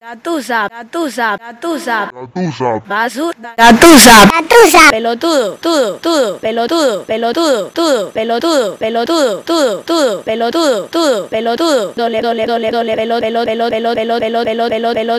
Gatusa, gatusa, gatusa, Gatusa. basura, gatusa, Gatusa. pelotudo, tudo, tudo, pelotudo, pelotudo, tudo, pelotudo, pelotudo, tudo, tudo, pelotudo, tudo, pelotudo, dole, dole, dole, dole, pelo, pelo, pelo, pelo, pelo, pelo, pelo, pelo, pelo,